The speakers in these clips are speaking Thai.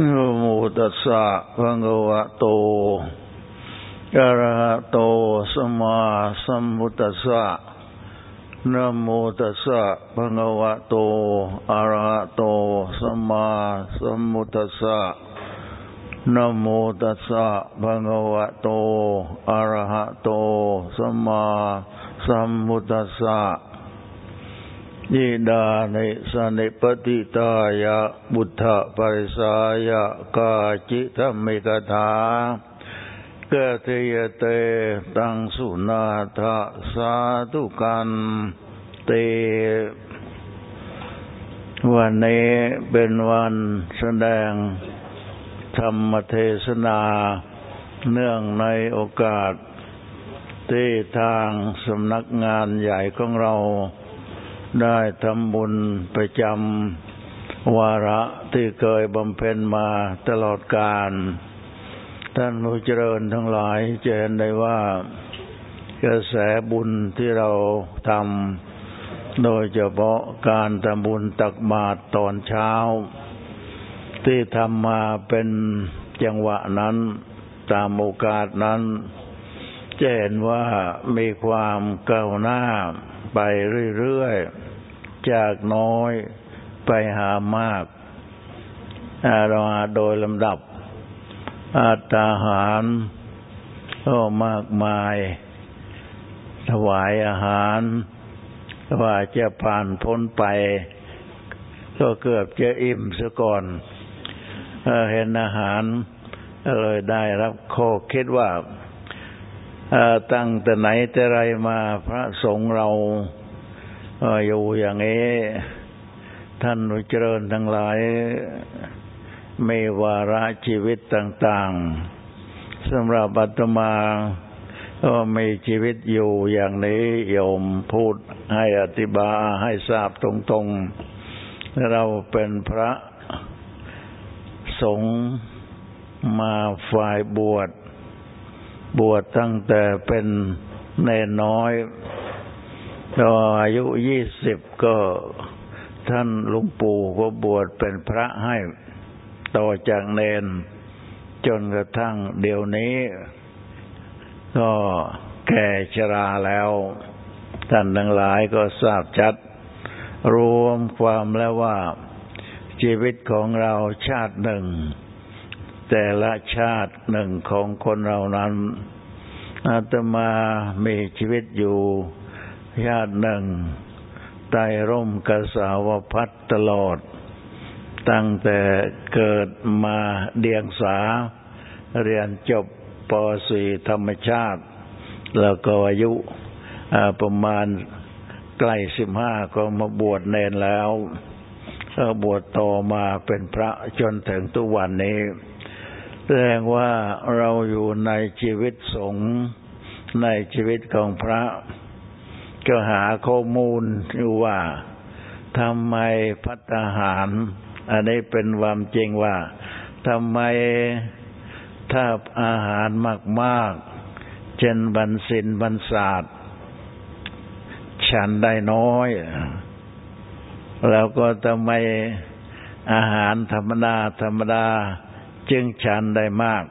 นะโมตัสสะภะคะวะโตอะระหะโตสัมมาสัมพุทธัสสะนะโมตัสสะภะคะวะโตอะระหะโตสัมมาสัมพุทธัสสะนะโมตัสสะภะคะวะโตอะระหะโตสัมมาสัมพุทธัสสะ ยิดานิสนิปติตายะบุตถปริสายะกาจิธรรมิกถาเกตยเตตังสุนาทะสาธุกันเต วันนี้เป็นวันแสดงธรรมเทศนาเนื่องในโอกาสที่ทางสำนักงานใหญ่ของเรา ได้ทำบุญประจำวาระที่เคยบำเพ็ญมาตลอดกาลท่านผู้เจริญทั้งหลายจะเห็นได้ว่ากระแสบุญที่เราทำโดยเฉพาะการทำบุญตักบาตรตอนเช้า ที่ทำมาเป็นจังหวะนั้น ตามโอกาสนั้น เห็นว่ามีความก้าวหน้าไปเรื่อยๆ จากน้อยไปหามากเราโดยลำดับ อาตาหารก็มากมาย ถวายอาหารว่าจะผ่านพ้นไป ก็เกือบจะอิ่มซะก่อนเห็นอาหารเลยได้รับโคคิดว่า ตั้งแต่ไหนแต่ไรมาพระสงฆ์เราอยู่อย่างนี้ท่านเจริญทั้งหลายมีวาระชีวิตต่าง ๆสำหรับบัตมาก็มีชีวิตอยู่อย่างนี้โยมพูดให้อธิบายให้ทราบตรงๆ เราเป็นพระสงฆ์มาฝ่ายบวช บวชตั้งแต่เป็นเนน้อยตออายุยี่สิบก็ท่านหลวงปู่ก็บวชเป็นพระให้ต่อจากเนน จนกระทั่งเดี๋ยวนี้ ก็แก่ชราแล้ว ท่านทั้งหลายก็ทราบชัด รวมความแล้วว่า ชีวิตของเราชาติหนึ่ง แต่ละชาติหนึ่งของคนเรานั้น อาตมามีชีวิตอยู่ชาติหนึ่งใต้ร่มกษาวพัดตลอด ตั้งแต่เกิดมาเดียงสา เรียนจบป .4 ธรรมชาติ แล้วก็อายุประมาณใกล้สิบห้าก็มาบวชเนนแล้วก็บวชต่อมาเป็นพระจนถึงทุกวันนี้ แสดงว่าเราอยู่ในชีวิตสงฆ์ในชีวิตของพระ ก็หาข้อมูลอยู่ว่าทำไมพัฒหาร อันนี้เป็นความจริงว่าทำไมถ้าอาหารมากๆ เช่นบันสินบันศาสตร์ฉันได้น้อย แล้วก็ทำไมอาหารธรรมดาธรรมดา จึงฉันได้มาก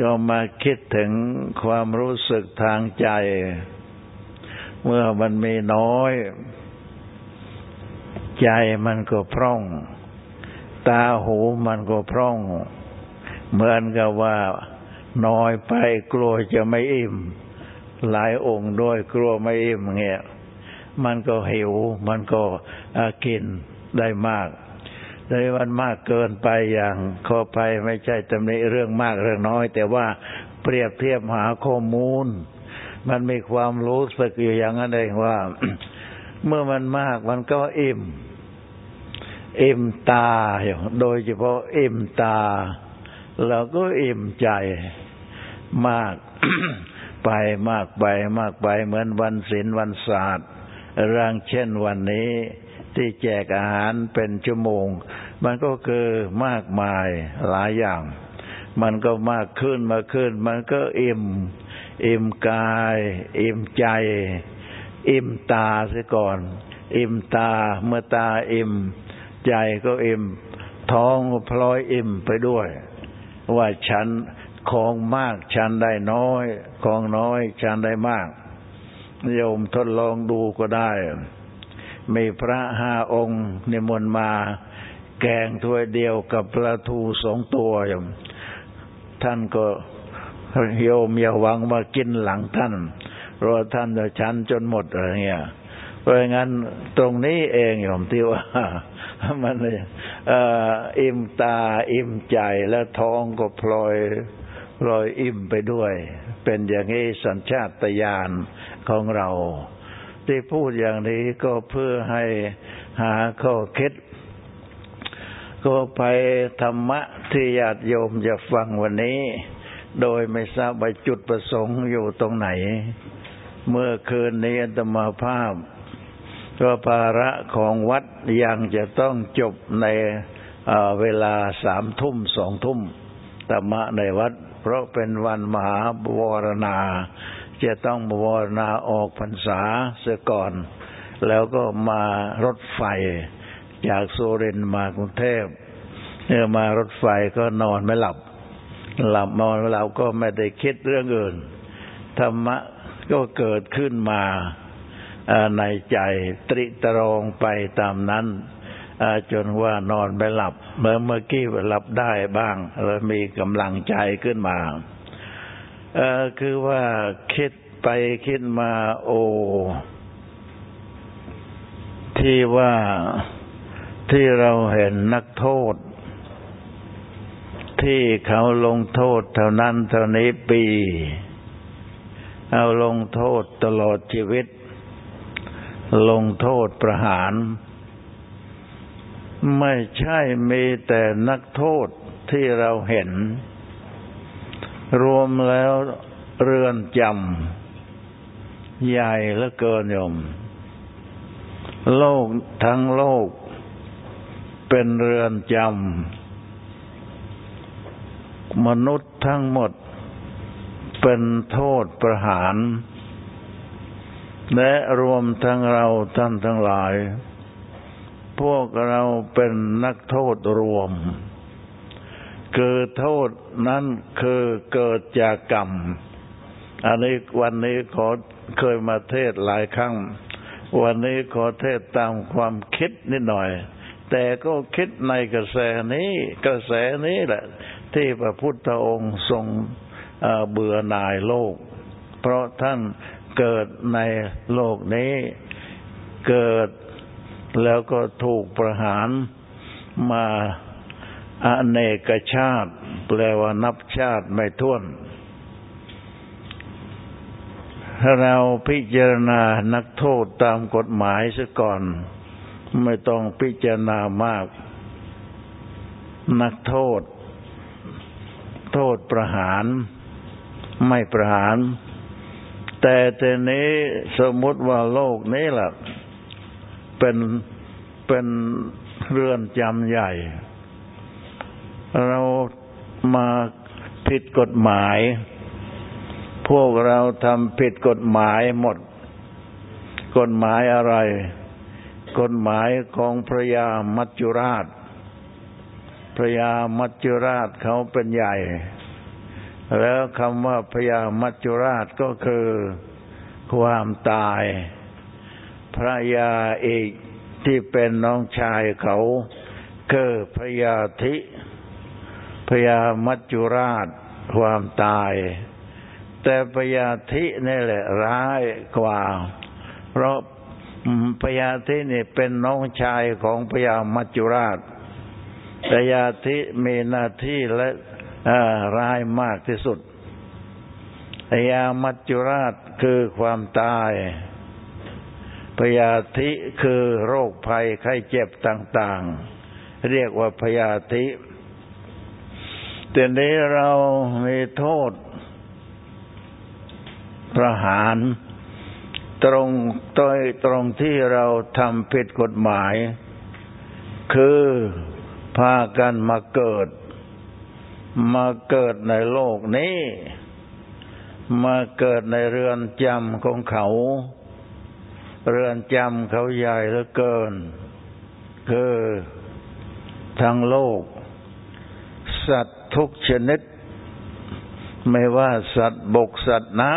ก็มาคิดถึงความรู้สึกทางใจ เมื่อมันมีน้อย ใจมันก็พร่อง ตาหูมันก็พร่อง เหมือนกับว่าน้อยไปกลัวจะไม่อิ่ม หลายองค์ด้วยกลัวไม่อิ่มเงี้ยมันก็หิว มันก็กินได้มาก ในวันมากเกินไปอย่างขอไปไม่ใช่ตำหนิเรื่องมากเรื่องน้อย แต่ว่าเปรียบเทียบหาข้อมูล มันมีความรู้สึกอยู่อย่างนั้นเองว่า เมื่อมันมากมันก็อิ่ม อิ่มตาอยู่โดยเฉพาะอิ่มตาเราก็อิ่มใจมากไปมากไปมากไปเหมือนวันศีลวันศาสตร์ร่างเช่นวันนี้ ที่แจกอาหารเป็นชั่วโมง มันก็คือมากมายหลายอย่าง มันก็มากขึ้นมาขึ้น มันก็อิ่ม อิ่มกาย อิ่มใจ อิ่มตาเสียก่อน อิ่มตาเมื่อตาอิ่ม ใจก็อิ่ม ท้องพลอยอิ่มไปด้วย ว่าฉันของมากฉันได้น้อย ของน้อยฉันได้มากโยมทดลองดูก็ได้ มีพระห้าองค์นิมนต์มา แกงถ้วยเดียวกับปลาทูสองตัวยมท่านก็โยมอย่าหวังมากินหลังท่านราะท่านจะชันจนหมดอะไรเงี้ยเพราะงั้นตรงนี้เองโยมที่ว่า มันอิ่มตาอิ่มใจและท้องก็พลอยพลอยอิ่มไปด้วย เป็นอย่างนี้สัญชาตญาณของเรา ที่พูดอย่างนี้ก็เพื่อให้หาข้อคิด ก็ไปธรรมะที่ญาติโยมจะฟังวันนี้ โดยไม่ทราบว่าจุดประสงค์อยู่ตรงไหน เมื่อคืนนี้อัตมาภาพก็ภาระของวัดยังจะต้องจบในเวลาสามทุ่มสองทุ่มธรรมะในวัด เพราะเป็นวันมหาบวรณา จะต้องบวรณาออกพรรษาเสียก่อน แล้วก็มารถไฟจากโซเรนมากรุงเทพเมื่อมารถไฟก็นอนไม่หลับ หลับนอนเราก็ไม่ได้คิดเรื่องอื่น ธรรมะก็เกิดขึ้นมาในใจตริตรองไปตามนั้นจนว่านอนไม่หลับ เมื่อเมื่อกี้หลับได้บ้างแล้วมีกำลังใจขึ้นมา คือว่าคิดไปคิดมาโอ ที่ว่าที่เราเห็นนักโทษ ที่เขาลงโทษเท่านั้นเท่านี้ปี เอาลงโทษตลอดชีวิต ลงโทษประหาร ไม่ใช่มีแต่นักโทษที่เราเห็น รวมแล้วเรือนจำใหญ่และเกินยม โลกทั้งโลก เป็นเรือนจำมนุษย์ทั้งหมด เป็นโทษประหาร และรวมทั้งเราท่านทั้งหลาย พวกเราเป็นนักโทษรวม คือโทษนั้นคือเกิดจากกรรม อันนี้วันนี้ขอเคยมาเทศหลายครั้ง วันนี้ขอเทศตามความคิดนิดหน่อย แต่ก็คิดในกระแสนี้ กระแสนี้แหละ ที่พระพุทธองค์ทรงเบื่อหน่ายโลก เพราะท่านเกิดในโลกนี้ เกิดแล้วก็ถูกประหารมา อเนกชาติ แปลว่านับชาติไม่ท้วนเราพิจารณานักโทษตามกฎหมายซะก่อน ไม่ต้องพิจารณามาก นักโทษ โทษประหาร ไม่ประหาร แต่ทีนี้สมมติว่าโลกนี้ล่ะ เป็นเป็นเรือนจำใหญ่ เรามาผิดกฎหมาย พวกเราทำผิดกฎหมายหมด กฎหมายอะไร กฎหมายของพระยามัจจุราช พระยามัจจุราชเขาเป็นใหญ่ แล้วคำว่าพระยามัจจุราชก็คือความตาย พระยาเอกที่เป็นน้องชายเขาคือพระยาธิ พยามัจจุราชความตาย แต่พยาธินี่แหละร้ายกว่า เพราะพยาธินี่เป็นน้องชายของพยามัจจุราชพยาธิมีหน้าที่และร้ายมากที่สุดพยามัจจุราชคือความตายพยาธิคือโรคภัยไข้เจ็บต่าง ๆ เรียกว่าพยาธิ แต่นี้เรามีโทษ ประหาร ตรงตยตรงที่เราทำผิดกฎหมาย คือพากันมาเกิด มาเกิดในโลกนี้ มาเกิดในเรือนจำของเขา เรือนจำเขาใหญ่เหลือเกิน คือทั้งโลก สัตว ทุกชนิด ไม่ว่าสัตว์บกสัตว์น้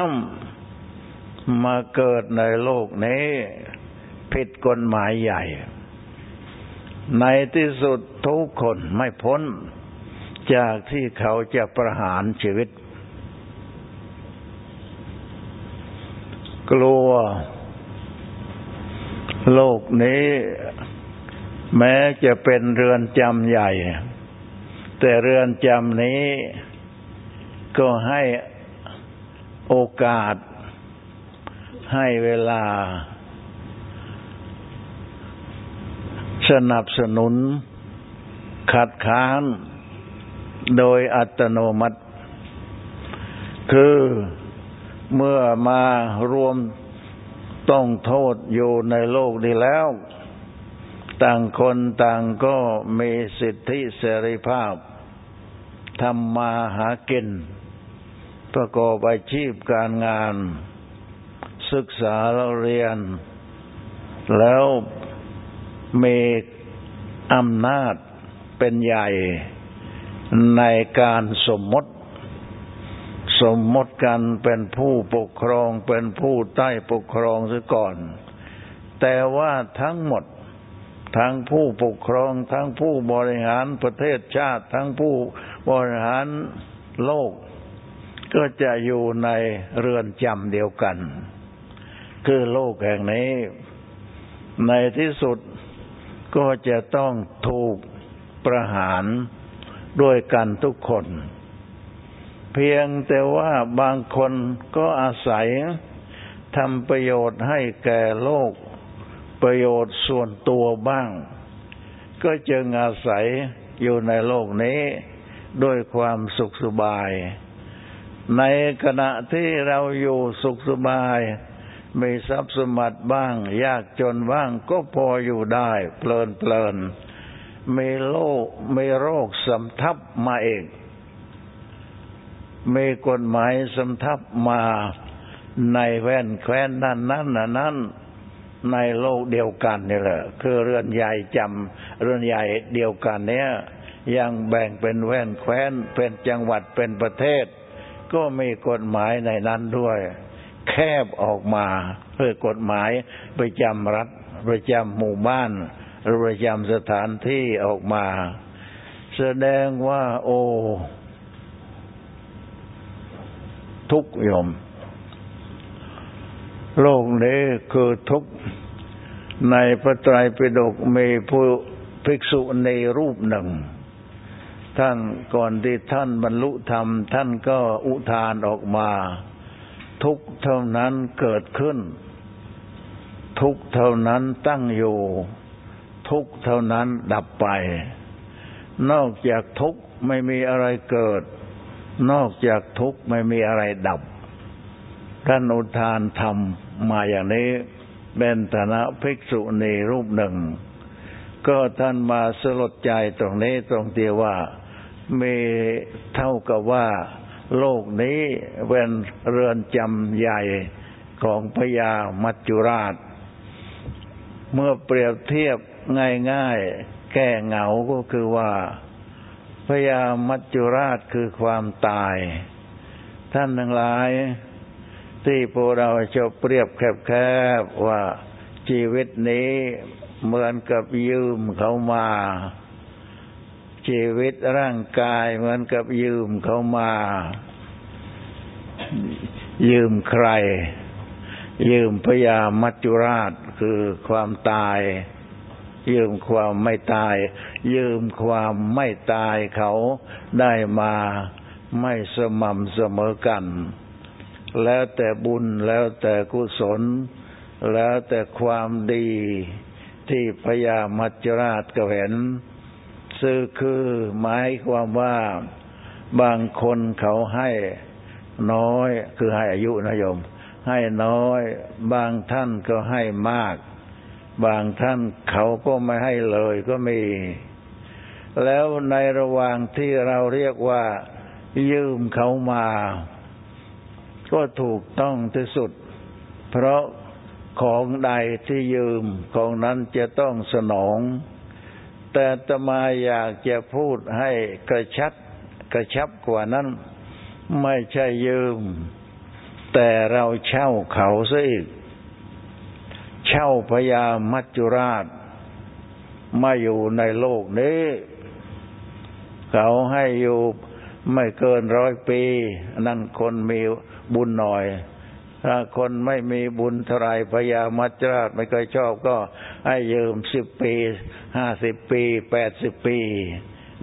ำมาเกิดในโลกนี้ ผิดกฎหมายใหญ่ ในที่สุดทุกคนไม่พ้น จากที่เขาจะประหารชีวิต กลัว โลกนี้ แม้จะเป็นเรือนจำใหญ่ แต่เรือนจำนี้ก็ให้โอกาส ให้เวลา สนับสนุน ขัดค้านโดยอัตโนมัติ คือเมื่อมารวมต้องโทษอยู่ในโลกนี้แล้ว ต่างคนต่างก็มีสิทธิเสรีภาพ ทำมาหากิน ประกอบอาชีพการงาน ศึกษาเราเรียน แล้วมีอำนาจเป็นใหญ่ในการสมมติ สมมติกันเป็นผู้ปกครองเป็นผู้ใต้ปกครองซะก่อน แต่ว่าทั้งหมดทั้งผู้ปกครองทั้งผู้บริหารประเทศชาติ ทั้งผู้ บริหารโลก ก็จะอยู่ในเรือนจำเดียวกัน คือโลกแห่งนี้ ในที่สุดก็จะต้องถูกประหารด้วยกันทุกคน เพียงแต่ว่าบางคนก็อาศัยทำประโยชน์ให้แก่โลก ประโยชน์ส่วนตัวบ้าง ก็จึงอาศัยอยู่ในโลกนี้ ด้วยความสุขสบาย ในขณะที่เราอยู่สุขสบายมีทรัพย์สมบัติบ้าง ยากจนบ้างก็พออยู่ได้เพลินเพลินมีโลกมีโรคสำทับมาเองมีกฎหมายสำทับมาในแว่นแคว้นนั้นนั้นนั้นในโลกเดียวกันนี่แหละ คือเรือนใหญ่จำเรือนใหญ่เดียวกันเนี้ย ยังแบ่งเป็นแว่นแคว้น เป็นจังหวัดเป็นประเทศ ก็มีกฎหมายในนั้นด้วย แคบออกมาเพื่อกฎหมายประจำรัฐประจำหมู่บ้านหรือประจำสถานที่ออกมา แสดงว่า โอ้ทุกยม โลกนี้คือทุกในพระไตรปิฎกมีผู้ภิกษุในรูปหนึ่ง ท่านก่อนที่ท่านบรรลุธรรม ท่านก็อุทานออกมา ทุกเท่านั้นเกิดขึ้น ทุกเท่านั้นตั้งอยู่ ทุกเท่านั้นดับไป นอกจากทุกไม่มีอะไรเกิด นอกจากทุกไม่มีอะไรดับท่านอุทานธรรมมาอย่างนี้เป็นฐานะภิกษุณีรูปหนึ่ง ก็ท่านมาสลดใจตรงนี้ตรงที่ว่า มีเท่ากับว่าโลกนี้เป็นเรือนจำใหญ่ของพญามัจจุราช เมื่อเปรียบเทียบง่ายๆ แก้เหงาก็คือว่าพญามัจจุราชคือความตาย ท่านทั้งหลาย ที่พวกเราจะเปรียบแคบๆว่าชีวิตนี้เหมือนกับยืมเขามา ชีวิตร่างกายเหมือนกับยืมเขามา ยืมใคร ยืมพยามัจจุราชคือความตาย ยืมความไม่ตาย ยืมความไม่ตายเขาได้มาไม่สม่ำเสมอกัน แล้วแต่บุญแล้วแต่กุศล แล้วแต่ความดีที่พญามัจจุราชก็เห็น ซึ่งคือหมายความว่าบางคนเขาให้น้อยคือให้อายุนะโยม ให้น้อย บางท่านก็ให้มาก บางท่านเขาก็ไม่ให้เลยก็มี แล้วในระหว่างที่เราเรียกว่า ยืมเขามา ก็ถูกต้องที่สุด เพราะของใดที่ยืมของนั้นจะต้องสนอง แต่ตมาอยากจะพูดให้กระชับกระชับกว่านั้น ไม่ใช่ยืม แต่เราเช่าเขาซะอีก เช่าพญามัจจุราช มาอยู่ในโลกนี้ เขาให้อยู่ไม่เกินร้อยปี นั่นคนมีบุญหน่อยถ้าคนไม่มีบุญเท่าไรพญามัจจราชไม่เคยชอบก็ ให้ยืมสิบปีห้าสิบปีแปดสิบปี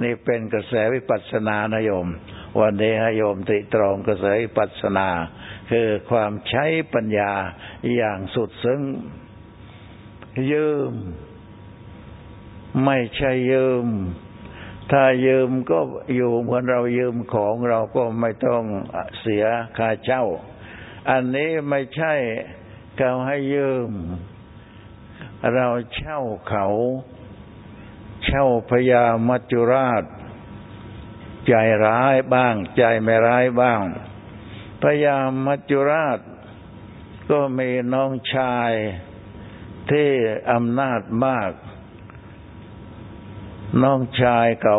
นี่เป็นกระแสวิปัสสนานโยม วันนี้ให้โยมติตรองกระแสวิปัสสนา คือความใช้ปัญญาอย่างสุดซึ้งยืม ไม่ใช่ยืม ถ้ายืมก็อยู่เหมือนเรายืมของเราก็ไม่ต้องเสียค่าเช่า อันนี้ไม่ใช่เขาให้ยืม เราเช่าเขา เช่าพญามัจจุราช ใจร้ายบ้าง ใจไม่ร้ายบ้างพญามัจจุราช ก็มีน้องชายที่อำนาจมาก น้องชายเขา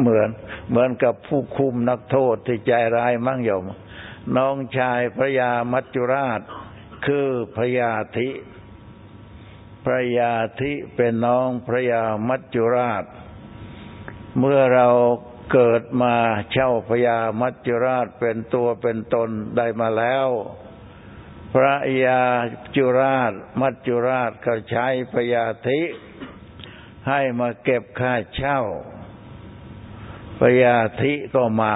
เหมือน เหมือนกับผู้คุมนักโทษที่ใจร้ายมั่งโยมน้องชายพระยามัจจุราช คือพระยาธิ พระยาธิเป็นน้องพระยามัจจุราช เมื่อเราเกิดมาเช่าพญามัจจุราชเป็นตัวเป็นตนได้มาแล้ว พระยาจุราช มัจจุราชเขาใช้พญาธิ ให้มาเก็บค่าเช่าปยาธิก็มา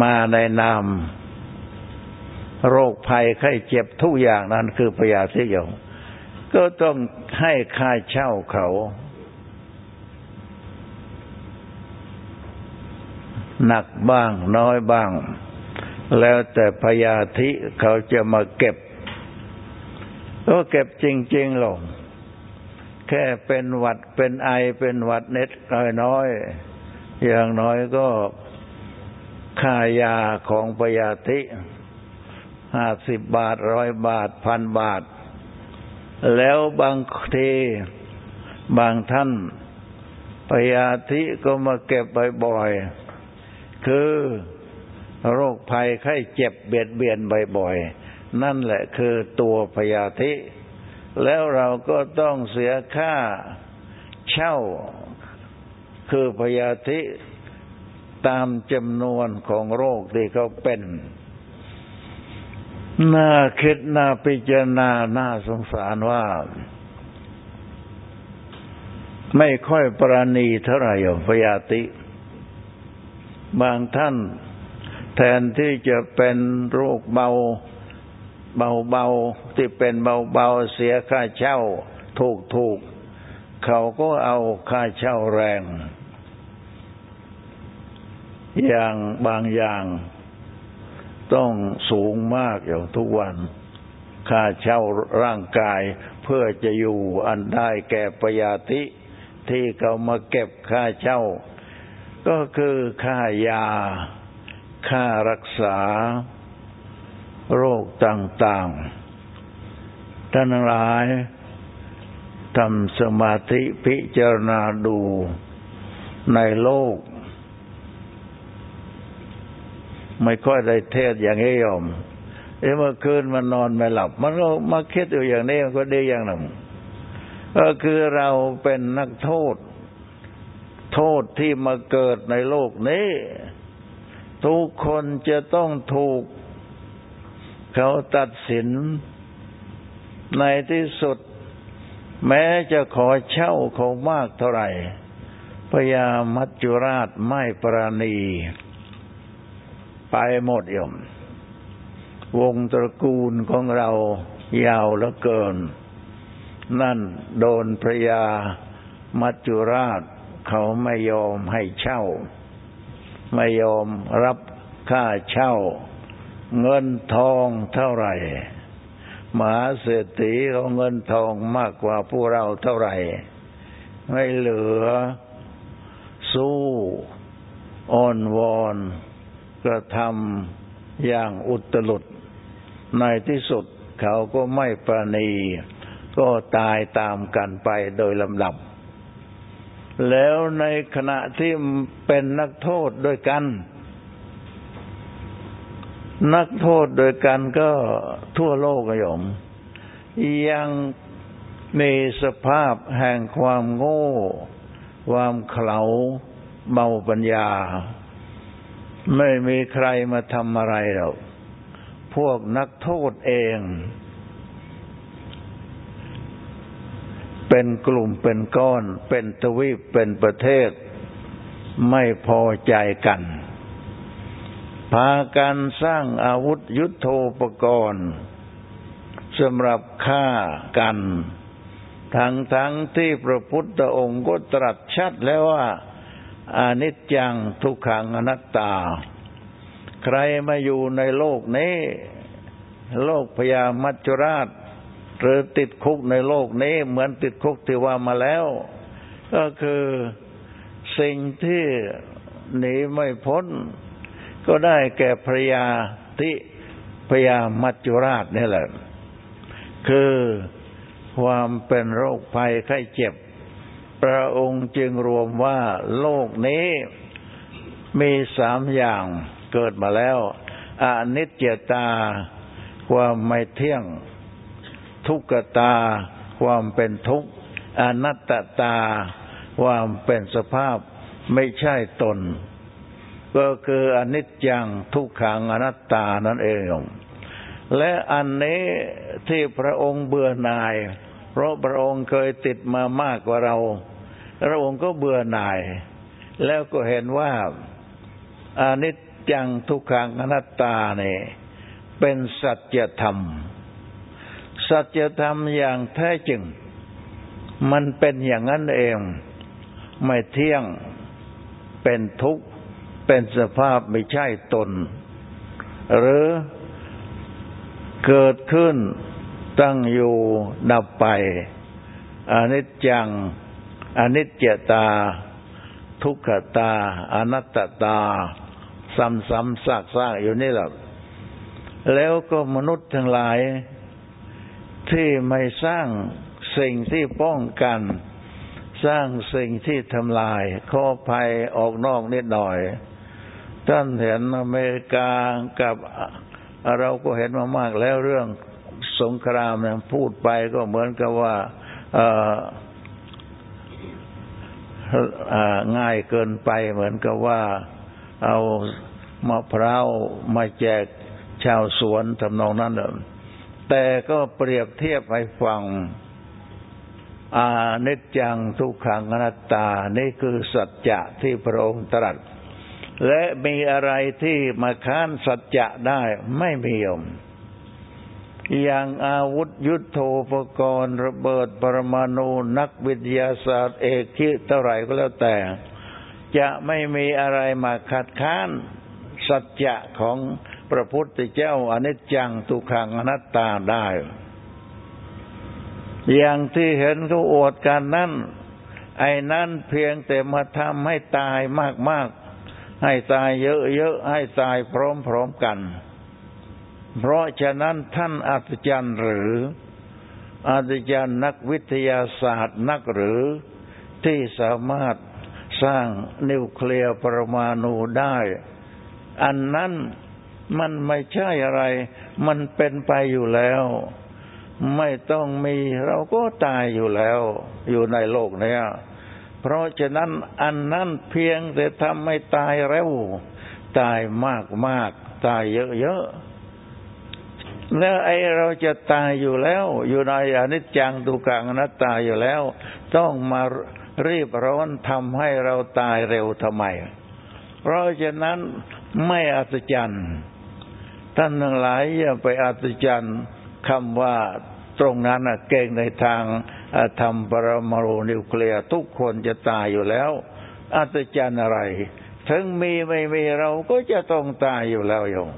มาในนาม โรคภัยไข้เจ็บทุกอย่างนั้นคือพยาธิโยมก็ต้องให้ค่าเช่าเขา หนักบ้างน้อยบ้าง แล้วแต่พยาธิเขาจะมาเก็บ ก็เก็บจริงๆหรอกแค่เป็นหวัดเป็นไอเป็นหวัดเน็ดน้อยๆอย่างน้อยก็ค่ายาของปยาธิ ห้าสิบบาทร้อยบาทพันบาท แล้วบางทีบางท่านปยาธิก็มาเก็บบ่อยๆคือโรคภัยไข้เจ็บเบียดเบียนบ่อยๆนั่นแหละคือตัวพยาธิ แล้วเราก็ต้องเสียค่าเช่า คือพยาธิตามจำนวนของโรคที่เขาเป็น น่าคิดน่าพิจารณาน่าสงสารว่า ไม่ค่อยปราณีเท่าไหร่พยาธิบางท่านแทนที่จะเป็นโรคเบา เบาๆที่เป็นเบาๆเสียค่าเช่าถูกๆเขาก็เอาค่าเช่าแรง อย่างบางอย่าง ต้องสูงมากอย่างทุกวัน ค่าเช่าร่างกายเพื่อจะอยู่อันได้แก่ปยาธิที่เขามาเก็บค่าเช่า ก็คือค่ายา ค่ารักษา โรคต่างๆ ท่านหลายทำสมาธิพิจารณาดูในโลก ไม่ค่อยได้เทศอย่างนี้ยอมเอ้เมื่อคืนมันนอนไม่หลับ มันก็มาคิดอยู่อย่างนี้มันก็ดีอย่างหนึ่งก็คือเราเป็นนักโทษ โทษที่มาเกิดในโลกนี้ ทุกคนจะต้องถูก เขาตัดสิน ในที่สุด แม้จะขอเช่าเขามากเท่าไหร่พญามัจจุราชไม่ปราณี ไปหมดยม วงตระกูลของเรายาวเหลือเกิน นั่นโดนพระยามัจจุราชเขาไม่ยอมให้เช่า ไม่ยอมรับค่าเช่า เงินทองเท่าไหร่มหาเศรษฐีเขาเงินทองมากกว่าพวกเราเท่าไหร่ ไม่เหลือ สู้อ่อนวอน กระทำอย่างอุตลุดในที่สุดเขาก็ไม่ประนี ก็ตายตามกันไปโดยลำดับ แล้วในขณะที่เป็นนักโทษด้วยกัน นักโทษโดยกันก็ทั่วโลกยม ยังมีสภาพแห่งความโง่ ความเขลาเมาปัญญา ไม่มีใครมาทำอะไรหรอก พวกนักโทษเอง เป็นกลุ่มเป็นก้อน เป็นทวีปเป็นประเทศ ไม่พอใจกัน พากันสร้างอาวุธยุโทโธปกรณ์สำหรับฆ่ากัน ทั้งทั้งที่พระพุทธองค์ก็ตรัสชัดแล้วว่า อนิจจังทุกขังอนัตตา ใครมาอยู่ในโลกนี้ โลกพยามัจจุราช หรือติดคุกในโลกนี้ เหมือนติดคุกที่ว่ามาแล้ว ก็คือสิ่งที่หนีไม่พ้น ก็ได้แก่พยาธิพยามัจจุราชนี่แหละ คือความเป็นโรคภัยไข้เจ็บ พระองค์จึงรวมว่าโลกนี้มีสามอย่างเกิดมาแล้วอนิจจตา ความไม่เที่ยง ทุกขตา ความเป็นทุกข์อนัตตาความเป็นสภาพไม่ใช่ตน ก็คืออนิจจังทุกขังอนัตตานั่นเอง และอันนี้ที่พระองค์เบื่อหน่าย ราะพระองค์เคยติดมามากกว่าเรา พระองค์ก็เบื่อหน่าย แล้วก็เห็นว่าอานิจจังทุกขังอนัตตาเนี่ยเป็นสัจธรรม สัจธรรมอย่างแท้จริง มันเป็นอย่างนั้นเอง ไม่เที่ยงเป็นทุกข์ เป็นสภาพไม่ใช่ตน หรือเกิดขึ้น ตั้งอยู่ดับไปอนิจจังอนิจจตา ทุกขตา อนัตตา ซ้ำๆซากๆอยู่นี่แหละแล้วก็มนุษย์ทั้งหลาย ที่ไม่สร้างสิ่งที่ป้องกัน สร้างสิ่งที่ทำลาย ข้อภัยออกนอกนิดหน่อย ท่านเห็นอเมริกากับเราก็เห็นมามากแล้วเรื่อง สงครามนี่ยพูดไปก็เหมือนกับว่าง่ายเกินไปเหมือนกับว่าเอามะพร้าวมาแจกชาวสวนทำนองนั้นแต่ก็เปรียบเทียบให้ฟังอาเนจังทุกขังอนัตตา นี่คือสัจจะที่พระองค์ตรัส และมีอะไรที่มาค้านสัจจะได้ไม่มียม อย่างอาวุธยุโทโธปกรณ์ ระเบิดปรมาณูนักวิทยาศาสตร์ เอกคิดเท่าไหร่ก็แล้วแต่ จะไม่มีอะไรมาขัดค้านสัจจะของพระพุทธเจ้าอนิจจังทุกขังอนัตตาได้ อย่างที่เห็นเขาอวดกันนั้นไอ้นั้นเพียงแต่มาทำให้ตายมากๆ ให้ตายเยอะๆ ให้ตายพร้อมๆกัน เพราะฉะนั้นท่านอัศจรรย์หรือ อาจารย์นักวิทยาศาสตร์นักหรือ ที่สามารถสร้างนิวเคลียร์ปรมาณูได้ อันนั้นมันไม่ใช่อะไร มันเป็นไปอยู่แล้ว ไม่ต้องมีเราก็ตายอยู่แล้ว อยู่ในโลกเนี้ยเพราะฉะนั้นอันนั้นเพียงแต่ทำให้ตายเร็ว ตายมากมากตายเยอะๆ แล้วไอเราจะตายอยู่แล้ว อยู่ในอนิจจังทุกขังอนัตตาอยู่แล้ว ต้องมารีบร้อนทำให้เราตายเร็วทำไม เพราะฉะนั้นไม่อัศจรรย์ท่านทั้งหลายอย่าไปอัศจรรย์คำว่าตรงนั้นเก่งในทางทำปรมาณูนิวเคลียร์ทุกคนจะตายอยู่แล้ว อัศจรรย์อะไร ถึงมีไม่มีเราก็จะต้องตายอยู่แล้วโยม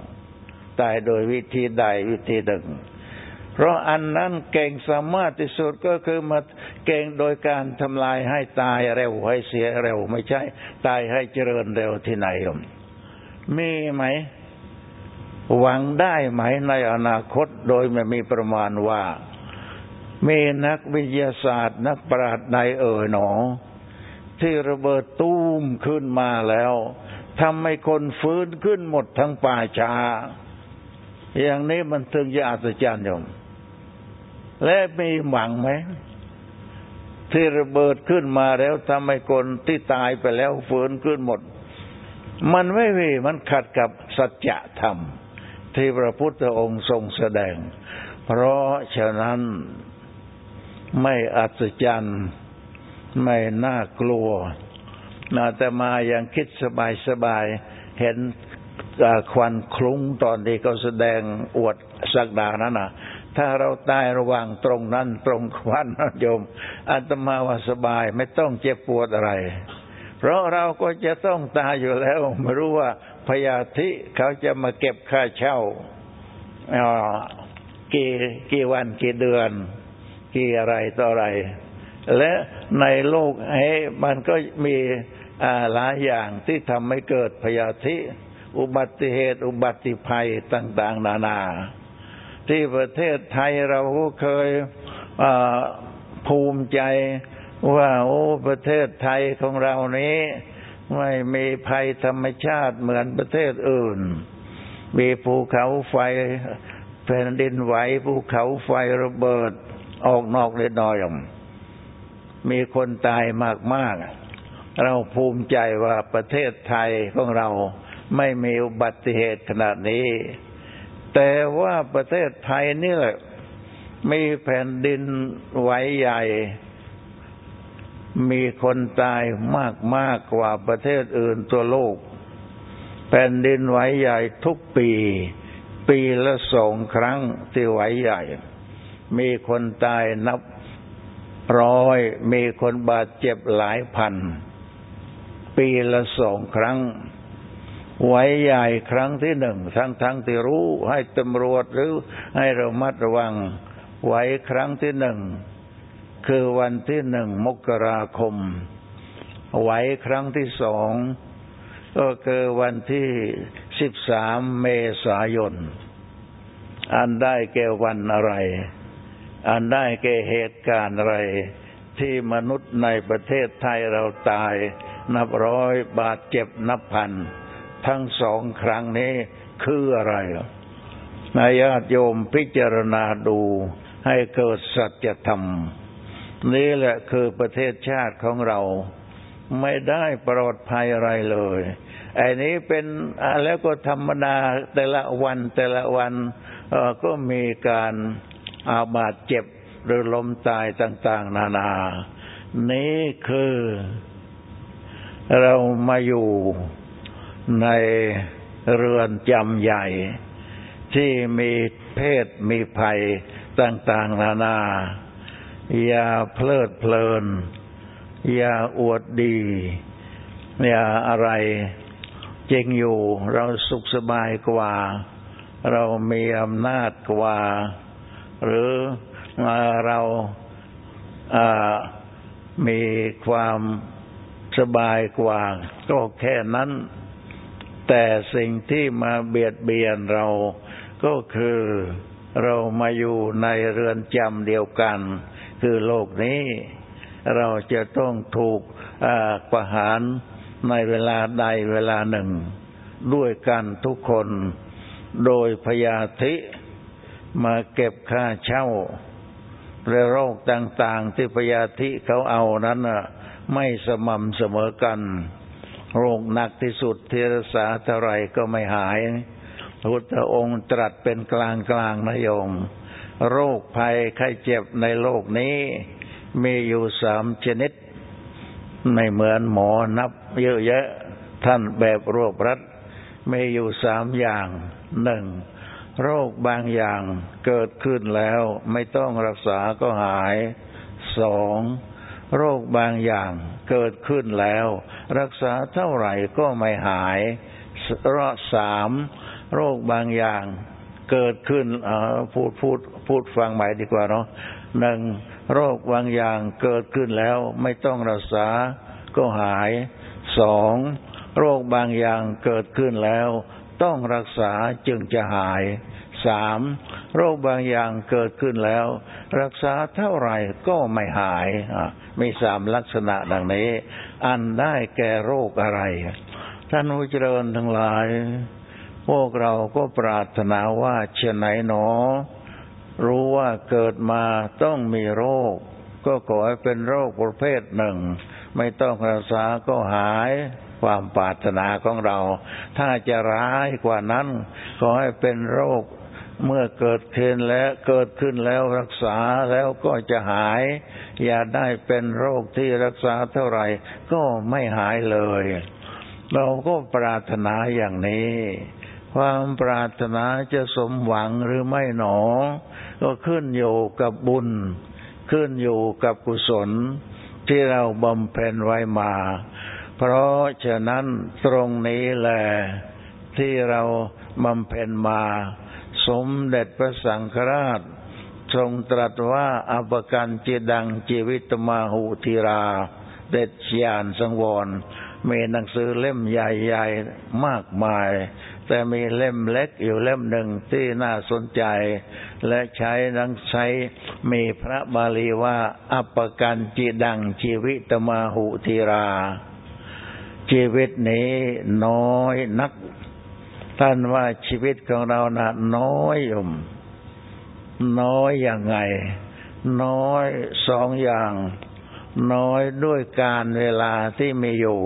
ตายโดยวิธีใดวิธีหนึ่ง เพราะอันนั้นเก่งสามารถที่สุดก็คือมาเก่งโดยการทำลายให้ตายเร็วให้เสียเร็ว ไม่ใช่ ตายให้เจริญเร็วที่ไหนมมีไหม หวังได้ไหมในอนาคตโดยไม่มีประมาณว่ามีนักวิทยาศาสตร์ นักปราชญ์ใดเอ่ยหนอ ที่ระเบิดตู้มขึ้นมาแล้วทำให้คนฟื้นขึ้นหมดทั้งป่าชา อย่างนี้มันถึงจะอัศจรรย์ยมและมีหวังไหมที่ระเบิดขึ้นมาแล้วทำให้คนที่ตายไปแล้วฟื้นขึ้นหมด มันไม่มีมันขัดกับสัจธรรม ที่พระพุทธองค์ทรงแสดง เพราะฉะนั้นไม่อัศจรรย์ ไม่น่ากลัวนาแต่มายังคิดสบายสบายเห็น ควันคลุ้งตอนที่เขาแสดงอวดสักดานั้นนะถ้าเราตายระหว่างตรงนั้นตรงควันนะโยมอัตมาว่าสบายไม่ต้องเจ็บปวดอะไร เพราะเราก็จะต้องตายอยู่แล้ว ไม่รู้ว่าพยาธิเขาจะมาเก็บค่าเช่ากี่กี่วันกี่เดือน กี่อะไรต่ออะไร และในโลกให้มันก็มีหลายอย่างที่ทำให้เกิดพยาธิ อุบัติเหตุ อุบัติภัยต่าง ๆ นานา ที่ประเทศไทยเราก็เคยภูมิใจว่าโอ้ประเทศไทยของเรานี้ ไม่มีภัยธรรมชาติเหมือนประเทศอื่น มีภูเขาไฟแผ่นดินไหวภูเขาไฟระเบิดออกนอกเล็กน้อยมีคนตายมาก ๆ เราภูมิใจว่าประเทศไทยของเรา ไม่มีอุบัติเหตุขนาดนี้ แต่ว่าประเทศไทยนี่แหละมีแผ่นดินไหวใหญ่ มีคนตายมากมากกว่าประเทศอื่นตัวโลก แผ่นดินไหวใหญ่ทุกปี ปีละสองครั้งที่ไหวใหญ่ มีคนตายนับร้อยมีคนบาดเจ็บหลายพัน ปีละสองครั้ง ไหวใหญ่ครั้งที่หนึ่งทั้งทั้งที่รู้ให้ตำรวจหรือให้เรามัดระวังไหวครั้งที่หนึ่งคือวันที่หนึ่งมกราคมไหวครั้งที่สองก็คือวันที่สิบสามเมษายน อันได้แก่วันอะไร อันได้แก่เหตุการณ์อะไร ที่มนุษย์ในประเทศไทยเราตาย นับร้อยบาดเจ็บนับพัน ทั้งสองครั้งนี้คืออะไรนายญาติโยมพิจารณาดูให้เกิดสัจธรรม นี่แหละคือประเทศชาติของเรา ไม่ได้ปลอดภัยอะไรเลยไอ้นี้เป็นแล้วก็ธรรมดาแต่ละวันแต่ละวันก็มีการอาบาดเจ็บหรือล้มตายต่าง ๆ นานา นี้คือ เรามาอยู่ ในเรือนจำใหญ่ ที่มีเพศมีภัยต่างๆนานา อย่าเพลิดเพลิน อย่าอวดดี อย่าอะไรจริงอยู่ เราสุขสบายกว่า เรามีอำนาจกว่า หรือเรามีความสบายกว่า ก็แค่นั้น แต่สิ่งที่มาเบียดเบียนเราก็คือเรามาอยู่ในเรือนจำเดียวกัน คือโลกนี้ เราจะต้องถูกประหารในเวลาใดเวลาหนึ่ง ด้วยกันทุกคน โดยพยาธิมาเก็บค่าเช่าและโรคต่างๆที่พยาธิเขาเอานั้นไม่สม่ำเสมอกัน โรคหนักที่สุดที่รักษาเท่าไรก็ไม่หายพระพุทธองค์ตรัสเป็นกลางกลางนโยมโรคภัยไข้เจ็บในโลกนี้ มีอยู่สามชนิด ไม่เหมือนหมอนับเยอะแยะ ท่านแบบรวบรัดมีอยู่สามอย่างหนึ่งโรคบางอย่างเกิดขึ้นแล้ว ไม่ต้องรักษาก็หายสอง โรคบางอย่างเกิดขึ้นแล้ว รักษาเท่าไหร่ก็ไม่หายรอสามโรคบางอย่างเกิดขึ้นพูดพูดพูดฟังใหม่ดีกว่าเนาะหนึ่งโรคบางอย่างเกิดขึ้นแล้ว ไม่ต้องรักษาก็หายสองโรคบางอย่างเกิดขึ้นแล้ว ต้องรักษาจึงจะหาย สามโรคบางอย่างเกิดขึ้นแล้ว รักษาเท่าไหร่ก็ไม่หายมีสามลักษณะดังนี้ อันได้แก่โรคอะไร ท่านผู้เจริญทั้งหลาย พวกเราก็ปรารถนาว่าเช่นไหนหนอ รู้ว่าเกิดมาต้องมีโรค ก็ขอให้เป็นโรคประเภทหนึ่ง ไม่ต้องรักษาก็หายความปรารถนาของเรา ถ้าจะร้ายกว่านั้น ขอให้เป็นโรค เมื่อเกิดขึ้นแล้วเกิดขึ้นแล้วรักษาแล้วก็จะหาย อย่าได้เป็นโรคที่รักษาเท่าไหร่ ก็ไม่หายเลย เราก็ปรารถนาอย่างนี้ ความปรารถนาจะสมหวังหรือไม่หนอ ก็ขึ้นอยู่กับบุญ ขึ้นอยู่กับกุศล ที่เราบำเพ็ญไว้มา เพราะฉะนั้นตรงนี้แหละที่เราบำเพ็ญมา สมเด็จพระสังฆราช ทรงตรัสว่าอภกันจิดังจีวิตมาหุธีรา เด็ดเชียนสังวร มีหนังสือเล่มใหญ่ๆมากมาย แต่มีเล่มเล็กอยู่เล่มหนึ่งที่น่าสนใจ และใช้นังใช้มีพระบาลีว่าอภกันจิดังชีวิตมาหุธีราชีวิตนี้น้อยนัก ท่านว่าชีวิตของเรานะ่ะน้อยอยู่น้อยอย่างไง น้อยสองอย่าง น้อยด้วยการเวลาที่มีอยู่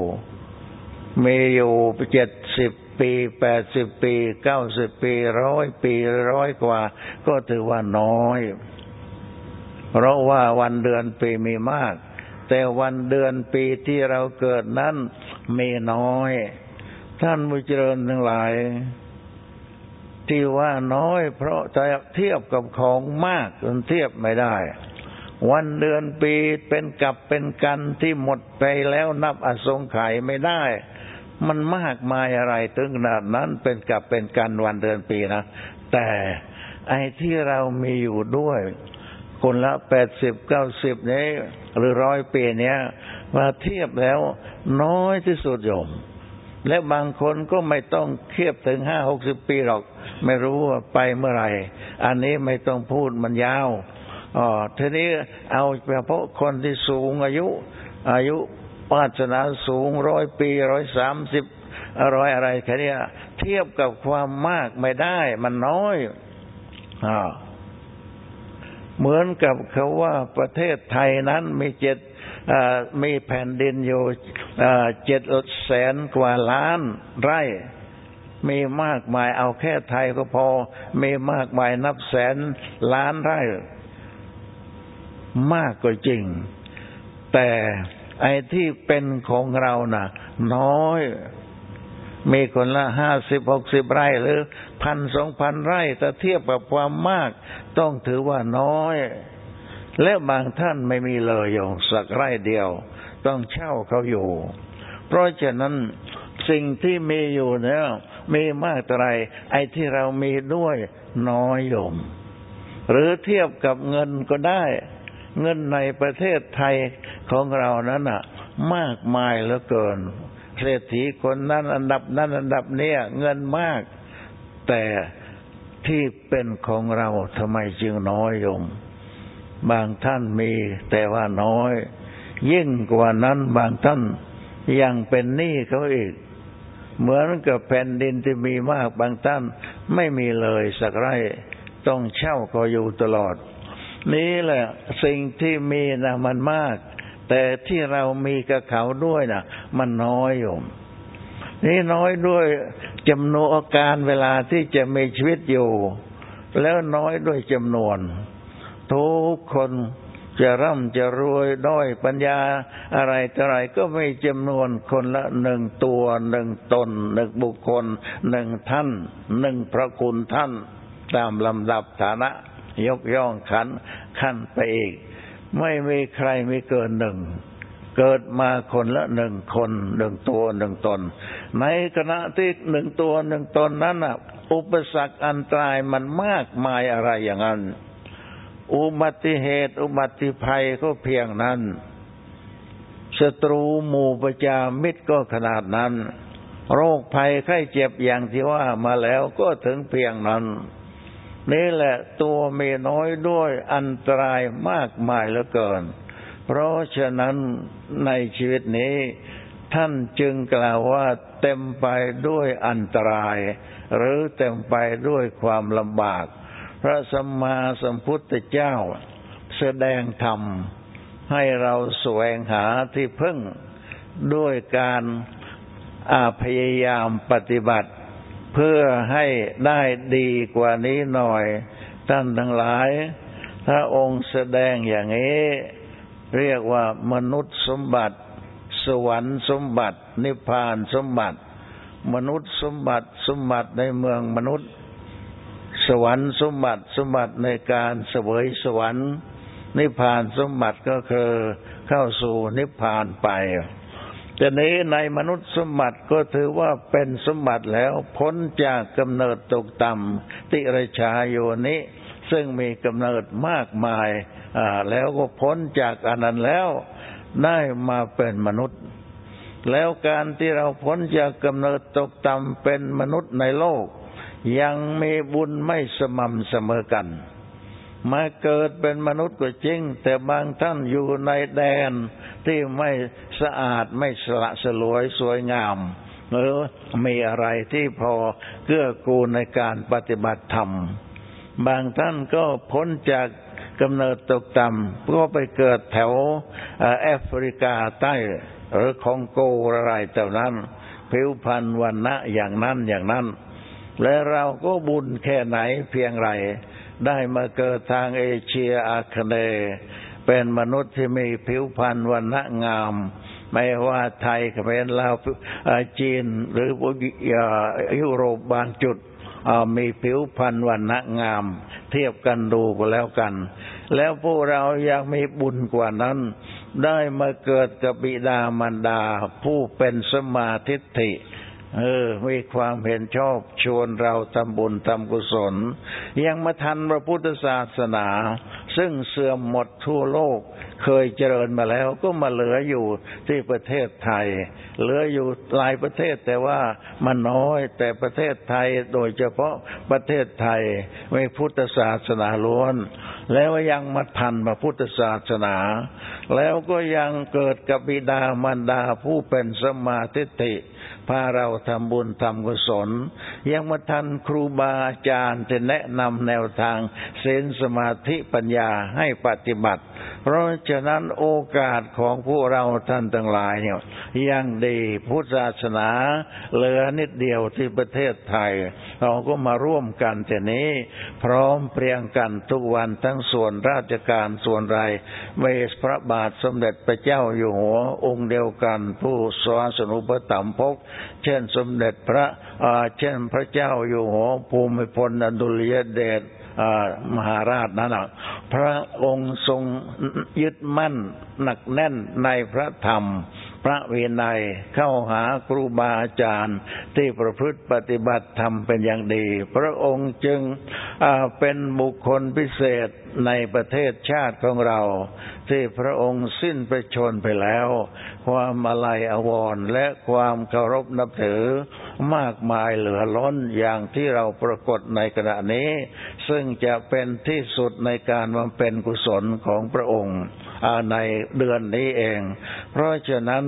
มีอยู่เจ็ดสิบปีแปดสิบปีเก้าสิบปีร้อยปีร้อยกว่า ก็ถือว่าน้อย เพราะว่าวันเดือนปีมีมาก แต่วันเดือนปีที่เราเกิดนั้นมีน้อย ท่านมุจเจริญทั้งหลาย ที่ว่าน้อยเพราะจะเทียบกับของมากจนเทียบไม่ได้ วันเดือนปีเป็นกับเป็นกันที่หมดไปแล้วนับอสงไขยไม่ได้ มันมากมายอะไรถึงขนาดนั้นเป็นกับเป็นกันวันเดือนปีนะ แต่ไอ้ที่เรามีอยู่ด้วยคนละแปดสิบเก้าสิบนี้หรือร้อยปีเนี้ยมาเทียบแล้วน้อยที่สุดโยม และบางคนก็ไม่ต้องเทียบถึงห้าหกสิบปีหรอก ไม่รู้ว่าไปเมื่อไหร่ อันนี้ไม่ต้องพูดมันยาวอ๋อทีนี้เอาเฉพาะคนที่สูงอายุ อายุปาศนาสูงร้อยปีร้อยสามสิบร้อยอะไรแค่นี้เทียบกับความมากไม่ได้ มันน้อยอ่าเหมือนกับเขาว่าประเทศไทยนั้นมีเจ็ด มีแผ่นดินอยู่เจ็ดแสนกว่าล้านไร่ มีมากมายเอาแค่ไทยก็พอ มีมากมายนับแสนล้านไร่ มากก็จริง แต่ไอ้ที่เป็นของเรานะ่ะ น้อย มีคนละห้าสิบหกสิบไร่หรือพันสองพันไร่แต่เทียบกับความมาก ต้องถือว่าน้อย และบางท่านไม่มีเลยอยู่สักไร่เดียว ต้องเช่าเขาอยู่ เพราะฉะนั้นสิ่งที่มีอยู่เนี่ยมีมากแต่าไรไอ้ที่เรามีด้วยน้อยอยู่หรือเทียบกับเงินก็ได้ เงินในประเทศไทยของเรานั้นอะมากมายเหลือเกิน เศรษฐีคนนั้นอันดับนั้นอันดับเนี้ยเงินมาก แต่ที่เป็นของเราทำไมจึงน้อยยม บางท่านมีแต่ว่าน้อย ยิ่งกว่านั้นบางท่านยังเป็นหนี้เขาอีก เหมือนกับแผ่นดินที่มีมากบางท่านไม่มีเลยสักไร่ต้องเช่าก็อยู่ตลอด นี้แหละสิ่งที่มีนะมันมาก แต่ที่เรามีกับเขาด้วยนะมันน้อยอยู่นี่น้อยด้วยจำนวนอาการเวลาที่จะมีชีวิตอยู่ แล้วน้อยด้วยจำนวน ทุกคนจะร่ำจะรวยด้อยปัญญาอะไรต่ออะไรก็ไม่จำนวนคนละหนึ่งตัวหนึ่งตนหนึ่งบุคคลหนึ่งท่านหนึ่งพระคุณท่าน ตามลำดับฐานะ ยกย่องขันขั้นไปอีก ไม่มีใครมีเกินหนึ่งเกิดมาคนละหนึ่งคนหนึ่งตัวหนึ่งตน ในขณะที่หนึ่งตัวหนึ่งตนนั้นอุปสรรคอันตรายมันมากมายอะไรอย่างนั้น อุบัติเหตุ อุบัติภัยก็เพียงนั้นศัตรูหมู่ประจามิตรก็ขนาดนั้น โรคภัยไข้เจ็บอย่างที่ว่ามาแล้วก็ถึงเพียงนั้น นี่แหละตัวมีน้อยด้วยอันตรายมากมายเหลือเกิน เพราะฉะนั้นในชีวิตนี้ ท่านจึงกล่าวว่าเต็มไปด้วยอันตราย หรือเต็มไปด้วยความลำบาก พระสัมมาสัมพุทธเจ้า แสดงธรรม ให้เราแสวงหาที่พึ่งด้วยการอาพยายามปฏิบัติ เพื่อให้ได้ดีกว่านี้หน่อย ท่านทั้งหลาย ถ้าองค์แสดงอย่างนี้ เรียกว่ามนุษย์สมบัติ สวรรค์สมบัติ นิพพานสมบัติ มนุษย์สมบัติสมบัติในเมืองมนุษย์ สวรรค์สมบัติสมบัติในการเสวยสวรรค์ นิพพานสมบัติก็คือเข้าสู่นิพพานไปจะนี้ในมนุษย์สมบัติก็ถือว่าเป็นสมบัติแล้วพ้นจากกำเนิดตกต่ำติรชาโยนิซึ่งมีกำเนิดมากมายแล้วก็พ้นจากอันนั้นแล้วได้มาเป็นมนุษย์ แล้วการที่เราพ้นจากกำเนิดตกต่ำเป็นมนุษย์ในโลก ยังมีบุญไม่สม่ำเสมอกัน มาเกิดเป็นมนุษย์ก็จริง แต่บางท่านอยู่ในแดนที่ไม่สะอาดไม่สละสลวยสวยงาม หรือมีอะไรที่พอเกื้อกูลในการปฏิบัติธรรม บางท่านก็พ้นจากกำเนิดตกต่ำก็ไปเกิดแถวแอฟริกาใต้หรือคองโกอะไรแต่นั้น ผิวพรรณวันณะอย่างนั้นอย่างนั้น และเราก็บุญแค่ไหนเพียงไร ได้มาเกิดทางเอเชียอาคเนย์เป็นมนุษย์ที่มีผิวพรรณวันณะงาม ไม่ว่าไทยเขมรลาวจีนหรือยุโรปบางจุดมีผิวพรรณวันณะงาม เทียบกันดูก็แล้วกัน แล้วพวกเราอยากมีบุญกว่านั้น ได้มาเกิดกับบิดามารดาผู้เป็นสมาธิิ เออ มีความเห็นชอบชวนเราทำบุญทำกุศล ยังมาทันพระพุทธศาสนา ซึ่งเสื่อมหมดทั่วโลก เคยเจริญมาแล้วก็มาเหลืออยู่ที่ประเทศไทย เหลืออยู่หลายประเทศแต่ว่ามันน้อยแต่ประเทศไทยโดยเฉพาะประเทศไทยมีพุทธศาสนาล้วน แล้วยังมาทันพระพุทธศาสนา แล้วก็ยังเกิดกับบิดามารดาผู้เป็นสมาธิิ พาเราทำบุญทำกุศล ยังมาทันครูบาอาจารย์จะแนะนำแนวทางเสนสมาธิปัญญาให้ปฏิบัติ เพราะฉะนั้นโอกาสของพวกเราท่านทั้งหลายเนี่ยยังดีพุทธศาสนาเหลือนิดเดียวที่ประเทศไทย เราก็มาร่วมกันแต่นี้ พร้อมเปรียงกันทุกวันทั้งส่วนราชการส่วนไรเวสพระบาทสมเด็จพระเจ้าอยู่หัวองค์เดียวกันผู้สวสนุปถัมภกเช่นสมเด็จพระเช่นพระเจ้าอยู่หัวภูมิพลอดุลยเดชมหาราชนั้นพระองค์ทรงยึดมั่นหนักแน่นในพระธรรม พระวินัยเข้าหาครูบาอาจารย์ ที่ประพฤติปฏิบัติธรรมเป็นอย่างดี พระองค์จึงเป็นบุคคลพิเศษในประเทศชาติของเรา ที่พระองค์สิ้นไปชนไปแล้ว ความมาลัยอวรณ์และความเคารพนับถือมากมายเหลือล้นอย่างที่เราปรากฏในขณะนี้ ซึ่งจะเป็นที่สุดในการบำเพ็ญกุศลของพระองค์ ในเดือนนี้เอง เพราะฉะนั้น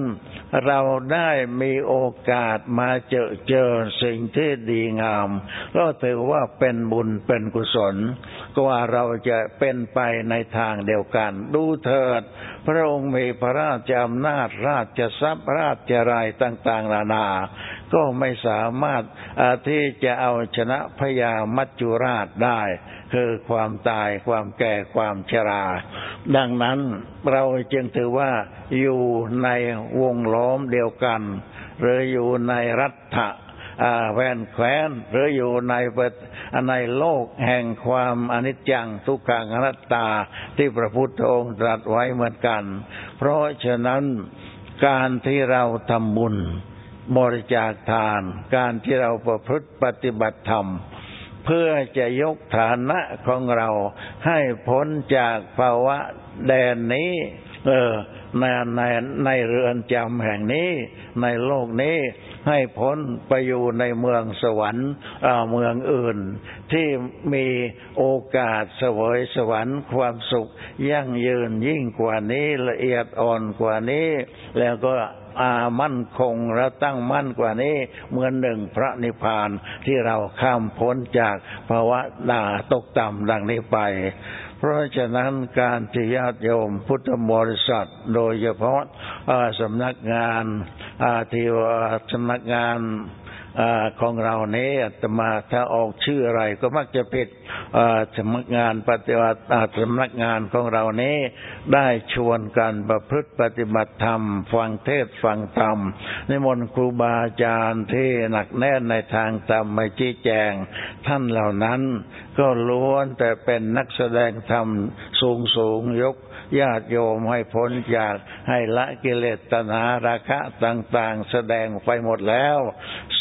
เราได้มีโอกาสมาเจอเจอสิ่งที่ดีงามก็ถือว่าเป็นบุญเป็นกุศลก็ว่าเราจะเป็นไปในทางเดียวกัน ดูเถิด พระองค์มีพระราชอำนาจราชทรัพย์ราชรายต่าง ๆ นานาก็ไม่สามารถที่จะเอาชนะพญามัจจุราชได้ คือความตายความแก่ความชรา ดังนั้นเราจึงถือว่าอยู่ในวงล้อมเดียวกัน หรืออยู่ในรัฐะแวนแควนหรืออยู่ในในโลกแห่งความอนิจจังทุกขังอนัตตาที่พระพุทธองค์ตรัสไว้เหมือนกัน เพราะฉะนั้นการที่เราทำบุญ บริจาคทาน การที่เราประพฤติปฏิบัติธรรม เพื่อจะยกฐานะของเราให้พ้นจากภาวะแดนนี้ เออในในในเรือนจำแห่งนี้ ในโลกนี้ให้พ้นไปอยู่ในเมืองสวรรค์เมืองอื่น ที่มีโอกาสเสวยสวรรค์ความสุขยั่งยืนยิ่งกว่านี้ละเอียดอ่อนกว่านี้ แล้วก็ อามั่นคงและตั้งมั่นกว่านี้เหมือนหนึ่งพระนิพพานที่เราข้ามพ้นจากภาวะด่าตกต่ำดังนี้ไปเพราะฉะนั้นการที่ญาติโยมพุทธบริษัท โดยเฉพาะสำนักงานที่สำนักงาน ของเราเนี้อาตมาถ้าออกชื่ออะไรก็มักจะผิดสำนักงานปฏิบัติสำนักงานของเราเนี้ได้ชวนกันประพฤติปฏิบัติธรรม ฟังเทศฟังธรรมในมนครูบาอาจารย์ที่หนักแน่นในทางธรรมไม่ชี้แจง ท่านเหล่านั้นก็ล้วนแต่เป็นนักแสดงธรรมสูงสูงยกญาติโยมให้พ้นจากให้ละกิเลสตัณหาราคะต่าง ๆ แสดงไปหมดแล้ว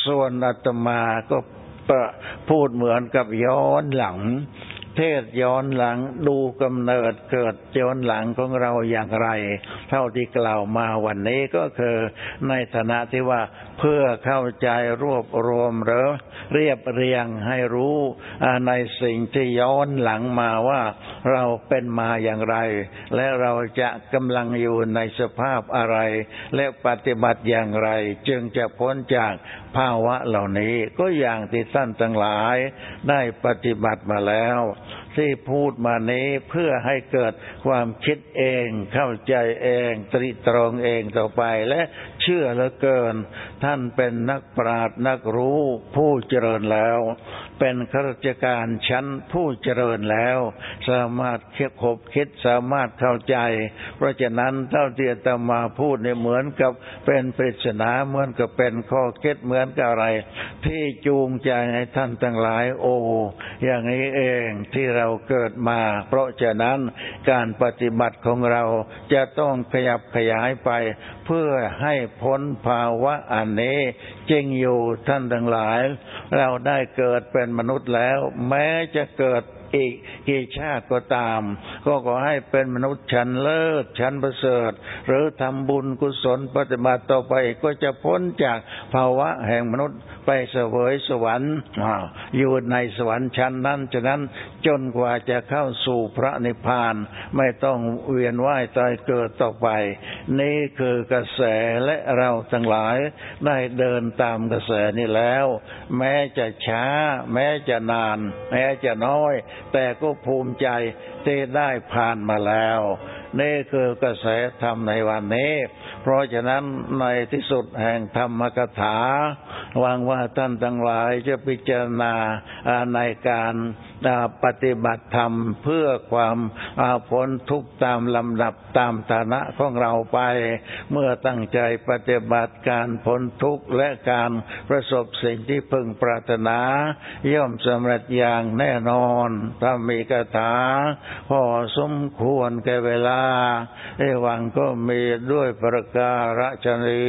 ส่วนอาตมาก็พูดเหมือนกับย้อนหลัง เทศย้อนหลังดูกำเนิดเกิดย้อนหลังของเราอย่างไร เท่าที่กล่าวมาวันนี้ก็คือในฐานะที่ว่าเพื่อเข้าใจรวบรวมหรือเรียบเรียงให้รู้ในสิ่งที่ย้อนหลังมาว่าเราเป็นมาอย่างไร และเราจะกำลังอยู่ในสภาพอะไร และปฏิบัติอย่างไร จึงจะพ้นจากภาวะเหล่านี้ก็อย่างที่ท่านทั้งหลายได้ปฏิบัติมาแล้ว ที่พูดมานี้เพื่อให้เกิดความคิดเอง เข้าใจเอง ตริตรองเองต่อไปและเชื่อเหลือเกิน ท่านเป็นนักปราชญ์นักรู้ผู้เจริญแล้ว เป็นข้าราชการชั้นผู้เจริญแล้ว สามารถเคิดคบคิดสามารถเข้าใจ เพราะฉะนั้นเท่าที่ตมาพูดเนี่ยเหมือนกับเป็นปริศนาเหมือนกับเป็นข้อคิดเหมือนกับอะไร ที่จูงใจให้ท่านทั้งหลาย โอ้อย่างนี้เองที่เราเกิดมา เพราะฉะนั้นการปฏิบัติของเราจะต้องขยับขยายไป เพื่อให้พ้นภาวะอันนี้จริงอยู่ท่านทั้งหลาย เราได้เกิดเป็น็นมนุษย์แล้ว แม้จะเกิด อีกกี่ชาติก็ตาม ก็ขอให้เป็นมนุษย์ชั้นเลิศชั้นประเสริฐ หรือทำบุญกุศลปฏิบัติต่อไปก็จะพ้นจากภาวะแห่งมนุษย์ไปเสวยสวรรค์อยู่ในสวรรค์ชั้นนั้นฉะนั้นจนกว่าจะเข้าสู่พระนิพพาน ไม่ต้องเวียนว่ายตายเกิดต่อไป นี่คือกระแสและเราทั้งหลายได้เดินตามกระแสนี้แล้ว แม้จะช้า แม้จะนาน แม้จะน้อยแต่ก็ภูมิใจที่ได้ผ่านมาแล้ว นี่คือกระแสธรรมในวันนี้ เพราะฉะนั้นในที่สุดแห่งธรรมกถาหวังว่าท่านทั้งหลายจะพิจารณาในการปฏิบัติธรรมเพื่อความพ้นทุกข์ตามลำดับตามฐานะของเราไป เมื่อตั้งใจปฏิบัติการพ้นทุกข์และการประสบสิ่งที่พึงปรารถนา ย่อมสำเร็จอย่างแน่นอนถ้ามีคาถาพอสมควรแก่เวลาเอวังก็มีด้วยประการฉนี